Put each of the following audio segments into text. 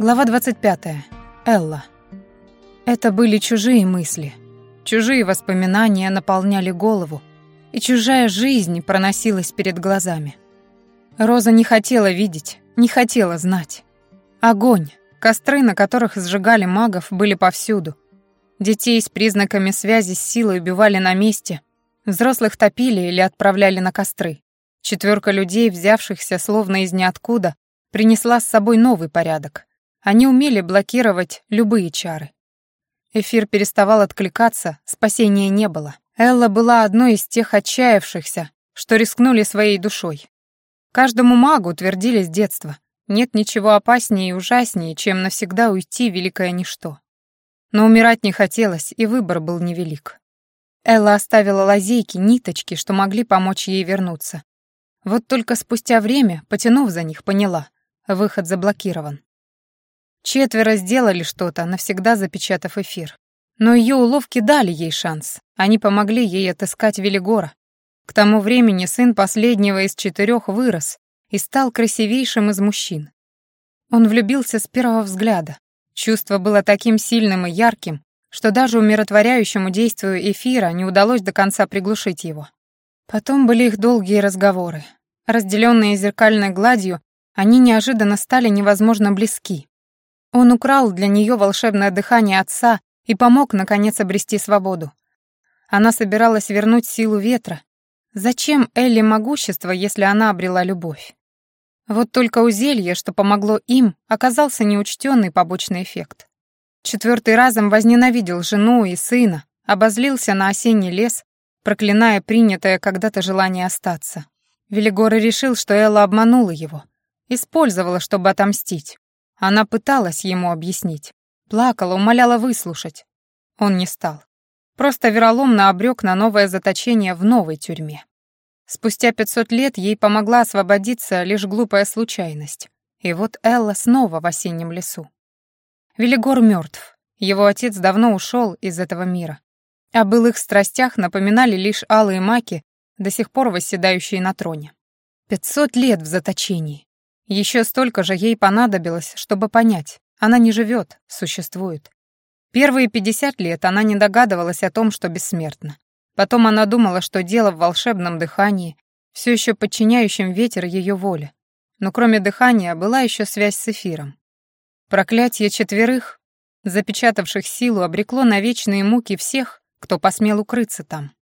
Глава 25. Элла. Это были чужие мысли. Чужие воспоминания наполняли голову, и чужая жизнь проносилась перед глазами. Роза не хотела видеть, не хотела знать. Огонь, костры, на которых сжигали магов, были повсюду. Детей с признаками связи с силой убивали на месте, взрослых топили или отправляли на костры. Четверка людей, взявшихся словно из ниоткуда, принесла с собой новый порядок. Они умели блокировать любые чары. Эфир переставал откликаться, спасения не было. Элла была одной из тех отчаявшихся, что рискнули своей душой. Каждому магу твердили с детства, нет ничего опаснее и ужаснее, чем навсегда уйти в великое ничто. Но умирать не хотелось, и выбор был невелик. Элла оставила лазейки, ниточки, что могли помочь ей вернуться. Вот только спустя время, потянув за них, поняла — выход заблокирован. Четверо сделали что-то, навсегда запечатав эфир. Но ее уловки дали ей шанс. Они помогли ей отыскать Велигора. К тому времени сын последнего из четырех вырос и стал красивейшим из мужчин. Он влюбился с первого взгляда. Чувство было таким сильным и ярким, что даже умиротворяющему действию эфира не удалось до конца приглушить его. Потом были их долгие разговоры. Разделенные зеркальной гладью, они неожиданно стали невозможно близки. Он украл для нее волшебное дыхание отца и помог, наконец, обрести свободу. Она собиралась вернуть силу ветра. Зачем Элли могущество, если она обрела любовь? Вот только у зелья, что помогло им, оказался неучтенный побочный эффект. Четвертый разом возненавидел жену и сына, обозлился на осенний лес, проклиная принятое когда-то желание остаться. Велигор решил, что Элла обманула его, использовала, чтобы отомстить. Она пыталась ему объяснить. Плакала, умоляла выслушать. Он не стал. Просто вероломно обрек на новое заточение в новой тюрьме. Спустя 500 лет ей помогла освободиться лишь глупая случайность. И вот Элла снова в осеннем лесу. Велигор мертв. Его отец давно ушел из этого мира. О былых страстях напоминали лишь алые маки, до сих пор восседающие на троне. Пятьсот лет в заточении. Еще столько же ей понадобилось, чтобы понять, она не живет, существует. Первые 50 лет она не догадывалась о том, что бессмертна. Потом она думала, что дело в волшебном дыхании, все еще подчиняющем ветер ее воле. Но кроме дыхания была еще связь с эфиром. Проклятие четверых, запечатавших силу, обрекло на вечные муки всех, кто посмел укрыться там.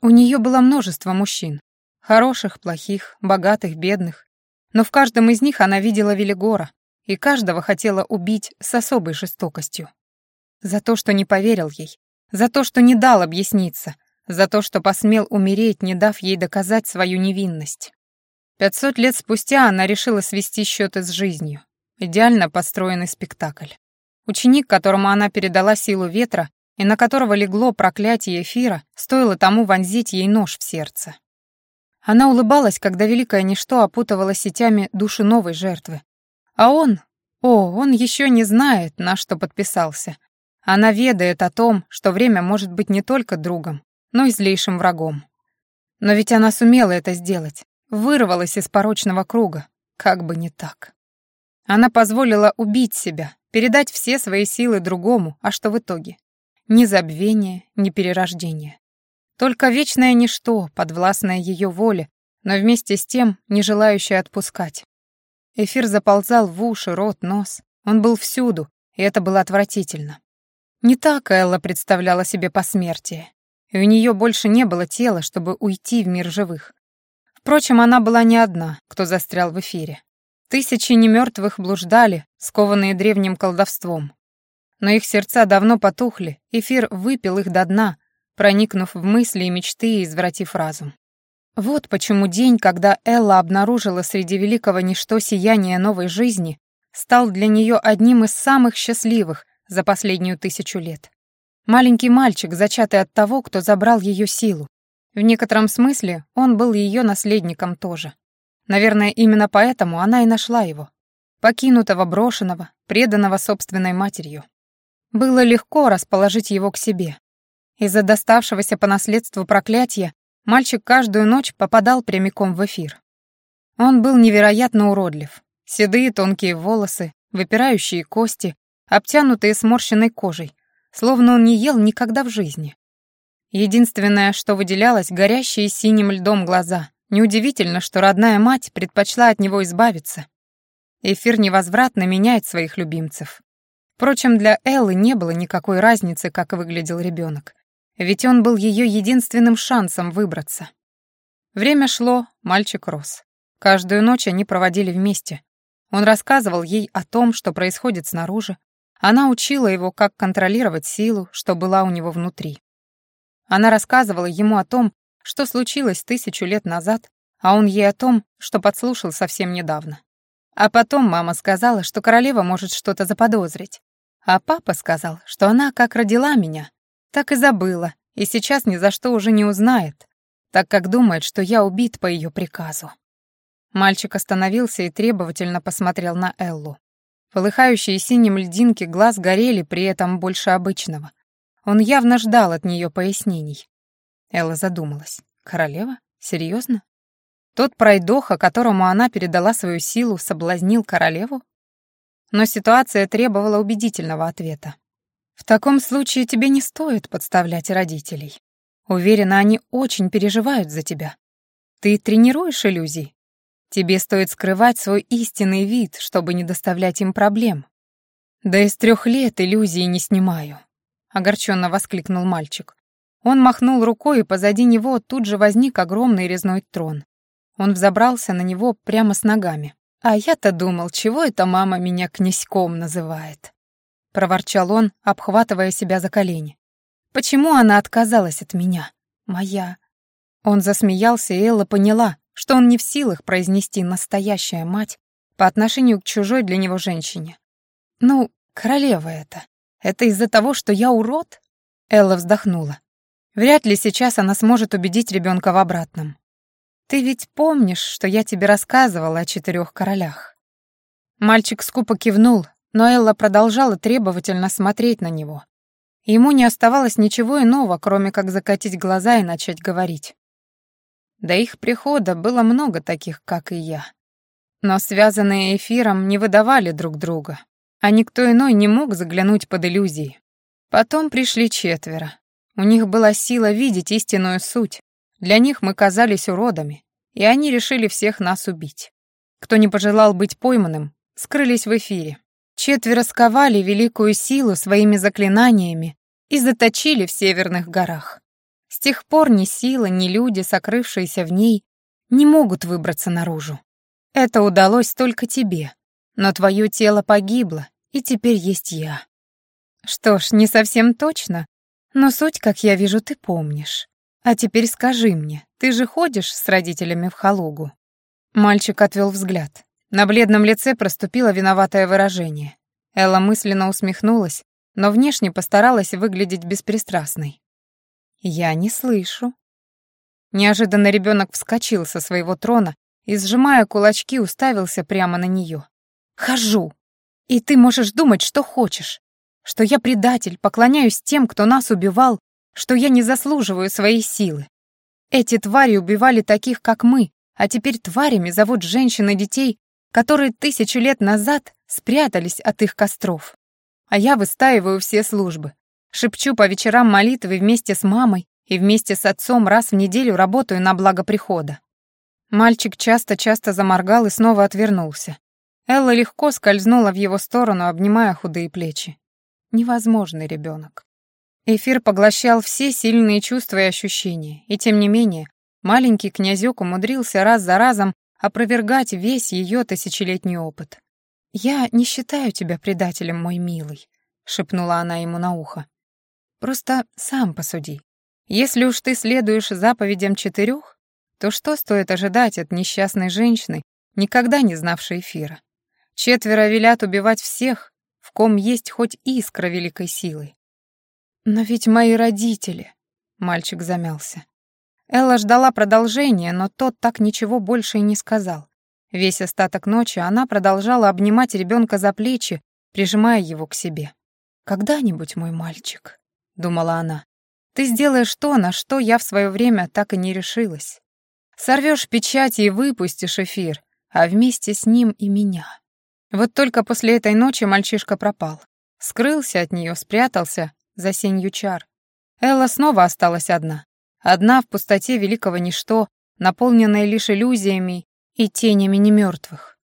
У нее было множество мужчин. Хороших, плохих, богатых, бедных. Но в каждом из них она видела Велигора, и каждого хотела убить с особой жестокостью. За то, что не поверил ей, за то, что не дал объясниться, за то, что посмел умереть, не дав ей доказать свою невинность. Пятьсот лет спустя она решила свести счеты с жизнью. Идеально построенный спектакль. Ученик, которому она передала силу ветра и на которого легло проклятие эфира, стоило тому вонзить ей нож в сердце. Она улыбалась, когда великое ничто опутывало сетями души новой жертвы. А он... О, он еще не знает, на что подписался. Она ведает о том, что время может быть не только другом, но и злейшим врагом. Но ведь она сумела это сделать, вырвалась из порочного круга, как бы не так. Она позволила убить себя, передать все свои силы другому, а что в итоге? Ни забвение, ни перерождение. Только вечное ничто, подвластное ее воле, но вместе с тем не желающее отпускать. Эфир заползал в уши, рот, нос. Он был всюду, и это было отвратительно. Не так Элла представляла себе посмертие, и у нее больше не было тела, чтобы уйти в мир живых. Впрочем, она была не одна, кто застрял в эфире. Тысячи немертвых блуждали, скованные древним колдовством. Но их сердца давно потухли, эфир выпил их до дна, проникнув в мысли и мечты и извратив разум. Вот почему день, когда Элла обнаружила среди великого ничто сияние новой жизни, стал для нее одним из самых счастливых за последнюю тысячу лет. Маленький мальчик, зачатый от того, кто забрал ее силу. В некотором смысле он был ее наследником тоже. Наверное, именно поэтому она и нашла его. Покинутого, брошенного, преданного собственной матерью. Было легко расположить его к себе, из-за доставшегося по наследству проклятия мальчик каждую ночь попадал прямиком в эфир. Он был невероятно уродлив. Седые тонкие волосы, выпирающие кости, обтянутые сморщенной кожей, словно он не ел никогда в жизни. Единственное, что выделялось, горящие синим льдом глаза. Неудивительно, что родная мать предпочла от него избавиться. Эфир невозвратно меняет своих любимцев. Впрочем, для Эллы не было никакой разницы, как выглядел ребенок, ведь он был ее единственным шансом выбраться. Время шло, мальчик рос. Каждую ночь они проводили вместе. Он рассказывал ей о том, что происходит снаружи. Она учила его, как контролировать силу, что была у него внутри. Она рассказывала ему о том, что случилось тысячу лет назад, а он ей о том, что подслушал совсем недавно. А потом мама сказала, что королева может что-то заподозрить. А папа сказал, что она как родила меня, так и забыла, и сейчас ни за что уже не узнает, так как думает, что я убит по ее приказу. Мальчик остановился и требовательно посмотрел на Эллу. Полыхающие синим льдинки глаз горели при этом больше обычного. Он явно ждал от нее пояснений. Элла задумалась. «Королева? Серьезно? Тот пройдоха, которому она передала свою силу, соблазнил королеву? Но ситуация требовала убедительного ответа. В таком случае тебе не стоит подставлять родителей. Уверена, они очень переживают за тебя. Ты тренируешь иллюзии? Тебе стоит скрывать свой истинный вид, чтобы не доставлять им проблем. Да из трех лет иллюзии не снимаю, огорченно воскликнул мальчик. Он махнул рукой, и позади него тут же возник огромный резной трон. Он взобрался на него прямо с ногами. «А я-то думал, чего это мама меня князьком называет?» Проворчал он, обхватывая себя за колени. «Почему она отказалась от меня? Моя». Он засмеялся, и Элла поняла, что он не в силах произнести «настоящая мать» по отношению к чужой для него женщине. «Ну, королева это. Это из-за того, что я урод?» Элла вздохнула. Вряд ли сейчас она сможет убедить ребенка в обратном. Ты ведь помнишь, что я тебе рассказывала о четырех королях?» Мальчик скупо кивнул, но Элла продолжала требовательно смотреть на него. Ему не оставалось ничего иного, кроме как закатить глаза и начать говорить. До их прихода было много таких, как и я. Но связанные эфиром не выдавали друг друга, а никто иной не мог заглянуть под иллюзии. Потом пришли четверо. У них была сила видеть истинную суть, для них мы казались уродами, и они решили всех нас убить. Кто не пожелал быть пойманным, скрылись в эфире. Четверо сковали великую силу своими заклинаниями и заточили в северных горах. С тех пор ни сила, ни люди, сокрывшиеся в ней, не могут выбраться наружу. Это удалось только тебе, но твое тело погибло, и теперь есть я. Что ж, не совсем точно, но суть, как я вижу, ты помнишь. «А теперь скажи мне, ты же ходишь с родителями в Халугу?» Мальчик отвел взгляд. На бледном лице проступило виноватое выражение. Элла мысленно усмехнулась, но внешне постаралась выглядеть беспристрастной. «Я не слышу». Неожиданно ребенок вскочил со своего трона и, сжимая кулачки, уставился прямо на нее. «Хожу! И ты можешь думать, что хочешь. Что я предатель, поклоняюсь тем, кто нас убивал, что я не заслуживаю своей силы. Эти твари убивали таких, как мы, а теперь тварями зовут женщин и детей, которые тысячу лет назад спрятались от их костров. А я выстаиваю все службы. Шепчу по вечерам молитвы вместе с мамой и вместе с отцом раз в неделю работаю на благо прихода. Мальчик часто-часто заморгал и снова отвернулся. Элла легко скользнула в его сторону, обнимая худые плечи. Невозможный ребенок. Эфир поглощал все сильные чувства и ощущения, и тем не менее маленький князёк умудрился раз за разом опровергать весь ее тысячелетний опыт. «Я не считаю тебя предателем, мой милый», — шепнула она ему на ухо. «Просто сам посуди. Если уж ты следуешь заповедям четырех, то что стоит ожидать от несчастной женщины, никогда не знавшей эфира? Четверо велят убивать всех, в ком есть хоть искра великой силы. «Но ведь мои родители...» — мальчик замялся. Элла ждала продолжения, но тот так ничего больше и не сказал. Весь остаток ночи она продолжала обнимать ребенка за плечи, прижимая его к себе. «Когда-нибудь, мой мальчик», — думала она, — «ты сделаешь то, на что я в свое время так и не решилась. Сорвешь печати и выпустишь эфир, а вместе с ним и меня. Вот только после этой ночи мальчишка пропал. Скрылся от нее, спрятался за сенью чар. Элла снова осталась одна. Одна в пустоте великого ничто, наполненная лишь иллюзиями и тенями немертвых.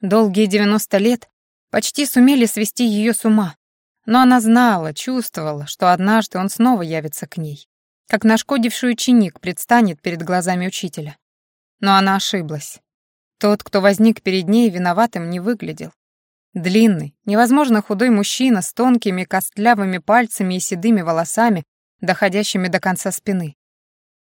Долгие девяносто лет почти сумели свести ее с ума, но она знала, чувствовала, что однажды он снова явится к ней, как нашкодивший ученик предстанет перед глазами учителя. Но она ошиблась. Тот, кто возник перед ней, виноватым не выглядел. Длинный, невозможно худой мужчина с тонкими костлявыми пальцами и седыми волосами, доходящими до конца спины.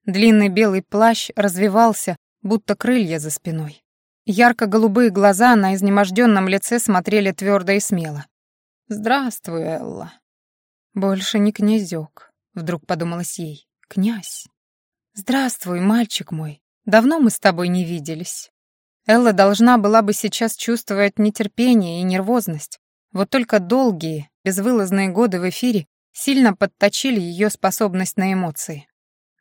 Длинный белый плащ развивался, будто крылья за спиной. Ярко-голубые глаза на изнеможденном лице смотрели твердо и смело. «Здравствуй, Элла». «Больше не князёк», — вдруг подумалось ей. «Князь». «Здравствуй, мальчик мой. Давно мы с тобой не виделись». Элла должна была бы сейчас чувствовать нетерпение и нервозность. Вот только долгие, безвылазные годы в эфире сильно подточили ее способность на эмоции.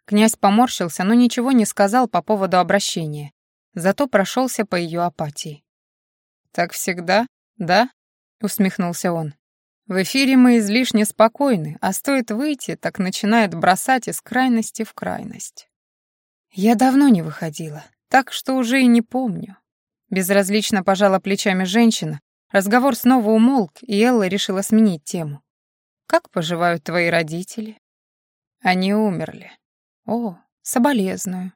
Князь поморщился, но ничего не сказал по поводу обращения, зато прошелся по ее апатии. «Так всегда, да?» — усмехнулся он. «В эфире мы излишне спокойны, а стоит выйти, так начинает бросать из крайности в крайность». «Я давно не выходила, так что уже и не помню». Безразлично пожала плечами женщина, разговор снова умолк, и Элла решила сменить тему. «Как поживают твои родители?» «Они умерли». «О, соболезную».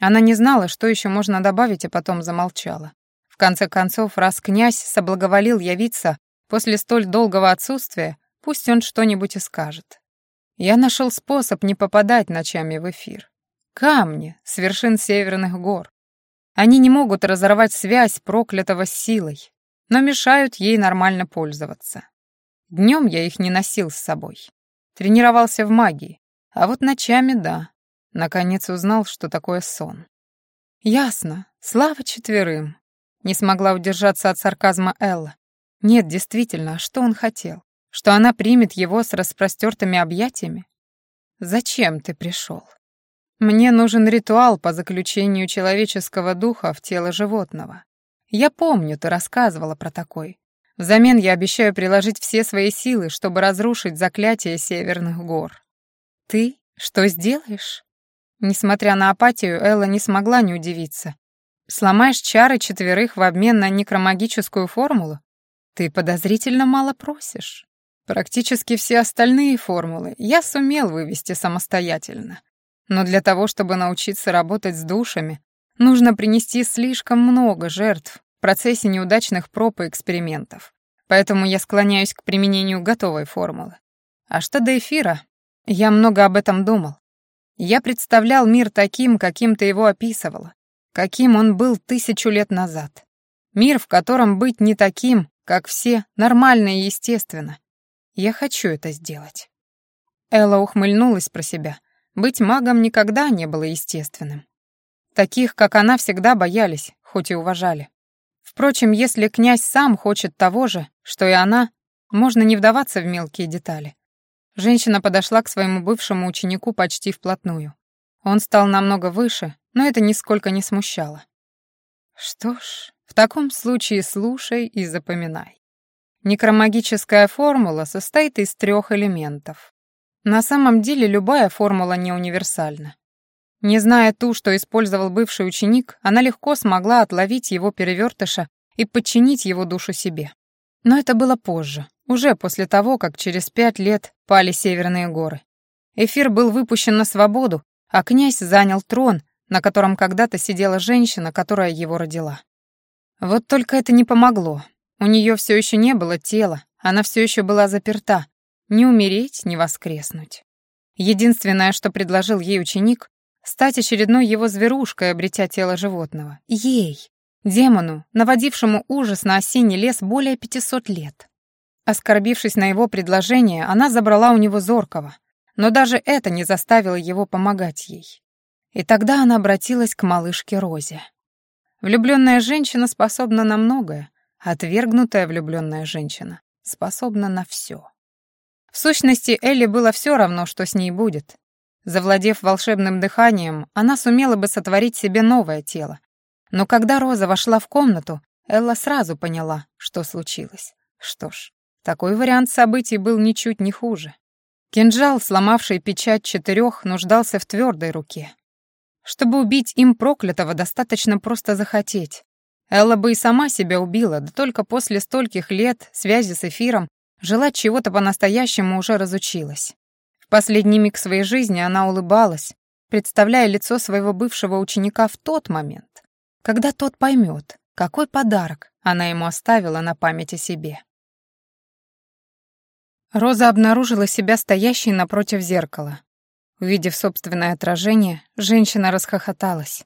Она не знала, что еще можно добавить, а потом замолчала. В конце концов, раз князь соблаговолил явиться после столь долгого отсутствия, пусть он что-нибудь и скажет. Я нашел способ не попадать ночами в эфир. Камни с вершин северных гор. Они не могут разорвать связь проклятого с силой, но мешают ей нормально пользоваться. Днем я их не носил с собой. Тренировался в магии, а вот ночами — да. Наконец узнал, что такое сон. Ясно. Слава четверым. Не смогла удержаться от сарказма Элла. Нет, действительно, а что он хотел? Что она примет его с распростертыми объятиями? Зачем ты пришел? Мне нужен ритуал по заключению человеческого духа в тело животного. Я помню, ты рассказывала про такой. Взамен я обещаю приложить все свои силы, чтобы разрушить заклятие северных гор. Ты что сделаешь? Несмотря на апатию, Элла не смогла не удивиться. Сломаешь чары четверых в обмен на некромагическую формулу? Ты подозрительно мало просишь. Практически все остальные формулы я сумел вывести самостоятельно. Но для того, чтобы научиться работать с душами, нужно принести слишком много жертв в процессе неудачных проб и экспериментов. Поэтому я склоняюсь к применению готовой формулы. А что до эфира? Я много об этом думал. Я представлял мир таким, каким ты его описывала каким он был тысячу лет назад. Мир, в котором быть не таким, как все, нормально и естественно. Я хочу это сделать. Элла ухмыльнулась про себя. Быть магом никогда не было естественным. Таких, как она, всегда боялись, хоть и уважали. Впрочем, если князь сам хочет того же, что и она, можно не вдаваться в мелкие детали. Женщина подошла к своему бывшему ученику почти вплотную. Он стал намного выше, но это нисколько не смущало. Что ж, в таком случае слушай и запоминай. Некромагическая формула состоит из трех элементов. На самом деле любая формула не универсальна. Не зная ту, что использовал бывший ученик, она легко смогла отловить его перевертыша и подчинить его душу себе. Но это было позже, уже после того, как через пять лет пали Северные горы. Эфир был выпущен на свободу, а князь занял трон, на котором когда-то сидела женщина, которая его родила. Вот только это не помогло. У нее все еще не было тела, она все еще была заперта. Не умереть, не воскреснуть. Единственное, что предложил ей ученик, стать очередной его зверушкой, обретя тело животного. Ей, демону, наводившему ужас на осенний лес более 500 лет. Оскорбившись на его предложение, она забрала у него зоркого, но даже это не заставило его помогать ей. И тогда она обратилась к малышке Розе. Влюбленная женщина способна на многое, отвергнутая влюбленная женщина способна на все. В сущности, Элли было все равно, что с ней будет. Завладев волшебным дыханием, она сумела бы сотворить себе новое тело. Но когда Роза вошла в комнату, Элла сразу поняла, что случилось. Что ж, такой вариант событий был ничуть не хуже. Кинжал, сломавший печать четырех, нуждался в твердой руке. Чтобы убить им проклятого, достаточно просто захотеть. Элла бы и сама себя убила, да только после стольких лет связи с эфиром желать чего-то по-настоящему уже разучилась. В последний миг своей жизни она улыбалась, представляя лицо своего бывшего ученика в тот момент, когда тот поймет, какой подарок она ему оставила на память о себе. Роза обнаружила себя стоящей напротив зеркала. Увидев собственное отражение, женщина расхохоталась.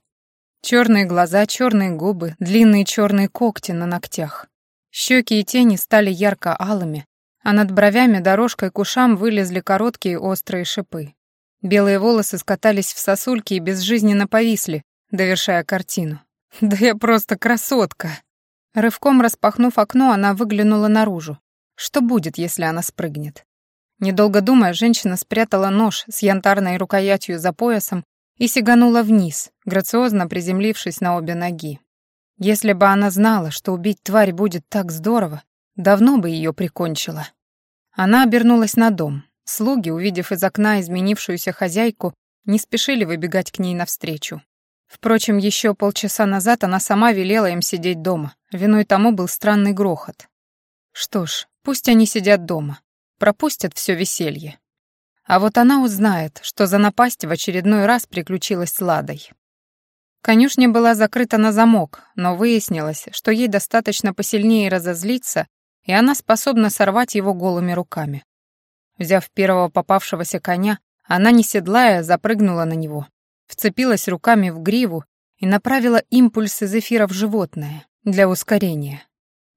Черные глаза, черные губы, длинные черные когти на ногтях. Щеки и тени стали ярко-алыми, а над бровями дорожкой к ушам вылезли короткие острые шипы. Белые волосы скатались в сосульки и безжизненно повисли, довершая картину. «Да я просто красотка!» Рывком распахнув окно, она выглянула наружу. Что будет, если она спрыгнет? Недолго думая, женщина спрятала нож с янтарной рукоятью за поясом и сиганула вниз, грациозно приземлившись на обе ноги. Если бы она знала, что убить тварь будет так здорово, давно бы ее прикончила. Она обернулась на дом. Слуги, увидев из окна изменившуюся хозяйку, не спешили выбегать к ней навстречу. Впрочем, еще полчаса назад она сама велела им сидеть дома. Виной тому был странный грохот. Что ж, пусть они сидят дома, пропустят все веселье. А вот она узнает, что за напасть в очередной раз приключилась с Ладой. Конюшня была закрыта на замок, но выяснилось, что ей достаточно посильнее разозлиться, и она способна сорвать его голыми руками. Взяв первого попавшегося коня, она, не седлая, запрыгнула на него, вцепилась руками в гриву и направила импульс из в животное для ускорения.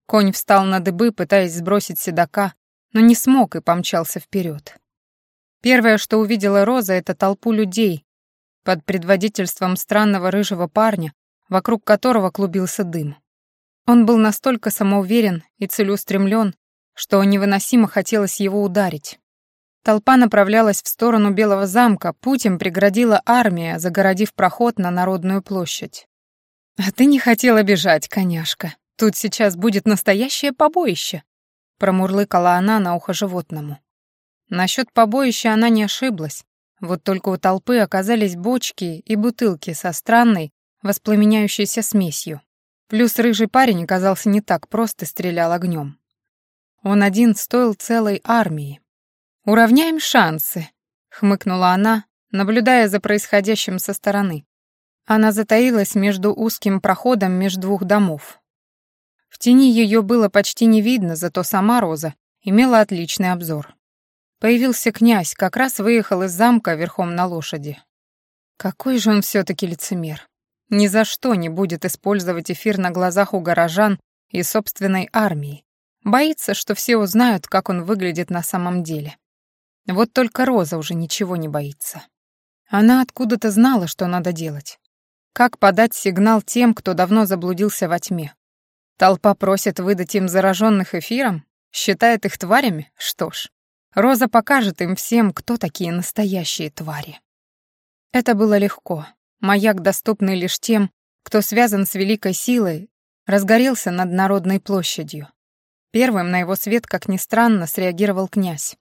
Конь встал на дыбы, пытаясь сбросить седока, но не смог и помчался вперед. Первое, что увидела Роза, это толпу людей под предводительством странного рыжего парня, вокруг которого клубился дым. Он был настолько самоуверен и целеустремлен, что невыносимо хотелось его ударить. Толпа направлялась в сторону Белого замка, путем преградила армия, загородив проход на Народную площадь. «А ты не хотела бежать, коняшка. Тут сейчас будет настоящее побоище», — промурлыкала она на ухо животному. Насчет побоища она не ошиблась, вот только у толпы оказались бочки и бутылки со странной, воспламеняющейся смесью. Плюс рыжий парень оказался не так просто стрелял огнем. Он один стоил целой армии. «Уравняем шансы», — хмыкнула она, наблюдая за происходящим со стороны. Она затаилась между узким проходом между двух домов. Тени ее было почти не видно, зато сама Роза имела отличный обзор. Появился князь, как раз выехал из замка верхом на лошади. Какой же он все-таки лицемер. Ни за что не будет использовать эфир на глазах у горожан и собственной армии. Боится, что все узнают, как он выглядит на самом деле. Вот только Роза уже ничего не боится. Она откуда-то знала, что надо делать. Как подать сигнал тем, кто давно заблудился во тьме? Толпа просит выдать им зараженных эфиром? Считает их тварями? Что ж, Роза покажет им всем, кто такие настоящие твари. Это было легко. Маяк, доступный лишь тем, кто связан с великой силой, разгорелся над Народной площадью. Первым на его свет, как ни странно, среагировал князь.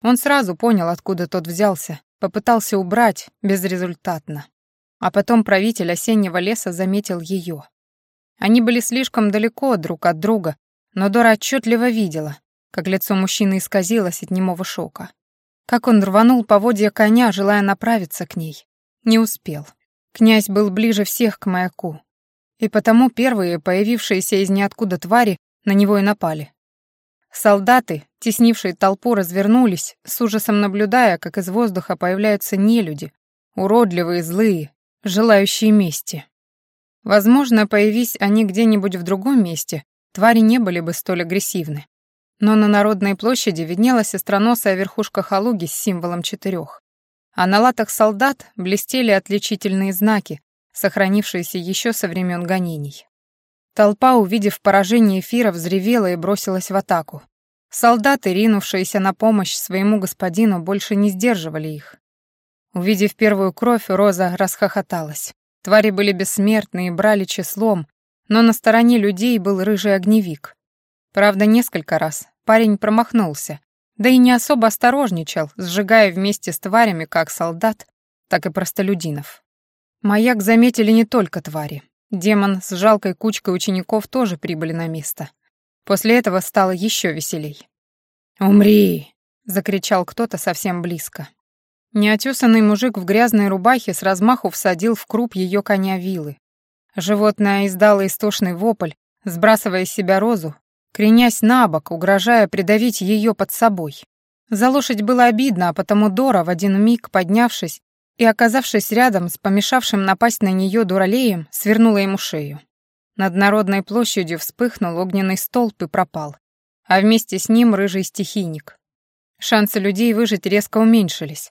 Он сразу понял, откуда тот взялся, попытался убрать безрезультатно. А потом правитель осеннего леса заметил ее. Они были слишком далеко друг от друга, но Дора отчетливо видела, как лицо мужчины исказилось от немого шока. Как он рванул поводья коня, желая направиться к ней. Не успел. Князь был ближе всех к маяку. И потому первые, появившиеся из ниоткуда твари, на него и напали. Солдаты, теснившие толпу, развернулись, с ужасом наблюдая, как из воздуха появляются нелюди, уродливые, злые, желающие мести. Возможно, появись они где-нибудь в другом месте, твари не были бы столь агрессивны. Но на Народной площади виднелась остроносая верхушка Халуги с символом четырех. А на латах солдат блестели отличительные знаки, сохранившиеся еще со времен гонений. Толпа, увидев поражение эфира, взревела и бросилась в атаку. Солдаты, ринувшиеся на помощь своему господину, больше не сдерживали их. Увидев первую кровь, Роза расхохоталась. Твари были бессмертны и брали числом, но на стороне людей был рыжий огневик. Правда, несколько раз парень промахнулся, да и не особо осторожничал, сжигая вместе с тварями как солдат, так и простолюдинов. Маяк заметили не только твари. Демон с жалкой кучкой учеников тоже прибыли на место. После этого стало еще веселей. «Умри!» — закричал кто-то совсем близко. Неотесанный мужик в грязной рубахе с размаху всадил в круп ее коня вилы. Животное издало истошный вопль, сбрасывая с себя розу, кренясь на бок, угрожая придавить ее под собой. За лошадь было обидно, а потому Дора, в один миг поднявшись и оказавшись рядом с помешавшим напасть на нее дуралеем, свернула ему шею. Над народной площадью вспыхнул огненный столб и пропал, а вместе с ним рыжий стихийник. Шансы людей выжить резко уменьшились.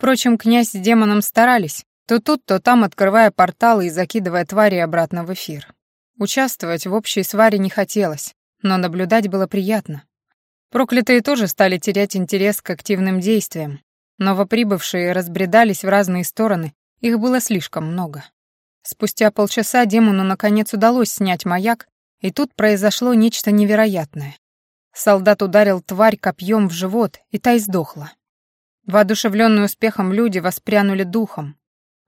Впрочем, князь с демоном старались, то тут, то там открывая порталы и закидывая твари обратно в эфир. Участвовать в общей сваре не хотелось, но наблюдать было приятно. Проклятые тоже стали терять интерес к активным действиям. Новоприбывшие разбредались в разные стороны, их было слишком много. Спустя полчаса демону наконец удалось снять маяк, и тут произошло нечто невероятное. Солдат ударил тварь копьем в живот, и та издохла. Воодушевленные успехом люди воспрянули духом.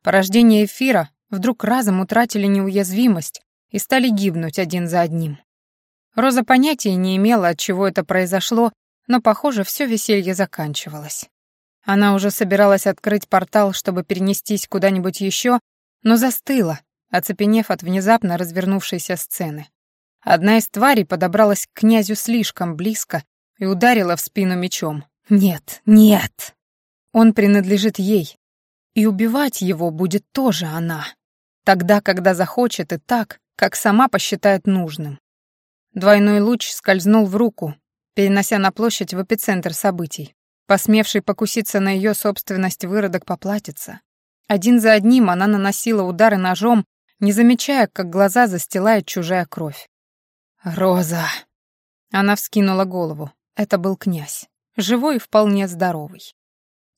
Порождение эфира вдруг разом утратили неуязвимость и стали гибнуть один за одним. Роза понятия не имела, от чего это произошло, но, похоже, все веселье заканчивалось. Она уже собиралась открыть портал, чтобы перенестись куда-нибудь еще, но застыла, оцепенев от внезапно развернувшейся сцены. Одна из тварей подобралась к князю слишком близко и ударила в спину мечом. «Нет, нет! Он принадлежит ей, и убивать его будет тоже она. Тогда, когда захочет, и так, как сама посчитает нужным. Двойной луч скользнул в руку, перенося на площадь в эпицентр событий. Посмевший покуситься на ее собственность выродок поплатится. Один за одним она наносила удары ножом, не замечая, как глаза застилает чужая кровь. «Роза!» Она вскинула голову. Это был князь. Живой и вполне здоровый.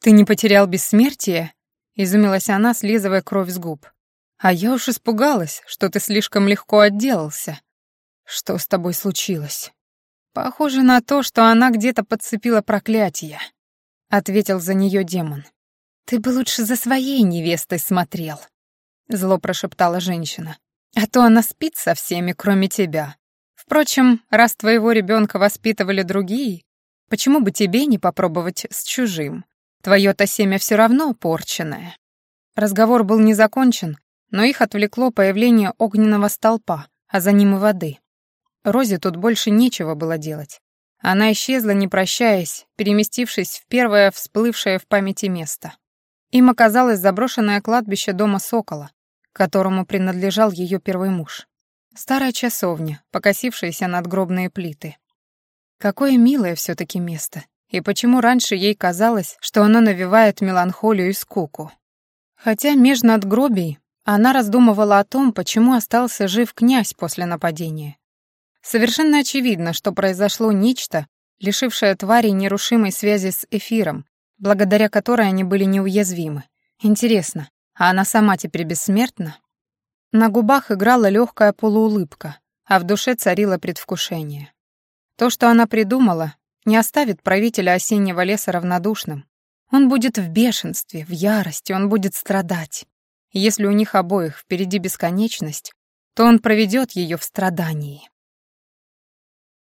«Ты не потерял бессмертие?» Изумилась она, слизывая кровь с губ. «А я уж испугалась, что ты слишком легко отделался. Что с тобой случилось?» «Похоже на то, что она где-то подцепила проклятие», — ответил за нее демон. «Ты бы лучше за своей невестой смотрел», — зло прошептала женщина. «А то она спит со всеми, кроме тебя. Впрочем, раз твоего ребенка воспитывали другие, почему бы тебе не попробовать с чужим? Твое-то семя все равно порченное». Разговор был не закончен, но их отвлекло появление огненного столпа, а за ним и воды. Розе тут больше нечего было делать. Она исчезла, не прощаясь, переместившись в первое всплывшее в памяти место. Им оказалось заброшенное кладбище дома Сокола, которому принадлежал ее первый муж. Старая часовня, покосившаяся надгробные плиты. Какое милое все таки место, и почему раньше ей казалось, что оно навевает меланхолию и скуку. Хотя меж надгробий она раздумывала о том, почему остался жив князь после нападения, Совершенно очевидно, что произошло нечто, лишившее твари нерушимой связи с эфиром, благодаря которой они были неуязвимы. Интересно, а она сама теперь бессмертна? На губах играла легкая полуулыбка, а в душе царило предвкушение. То, что она придумала, не оставит правителя осеннего леса равнодушным. Он будет в бешенстве, в ярости, он будет страдать. если у них обоих впереди бесконечность, то он проведет ее в страдании.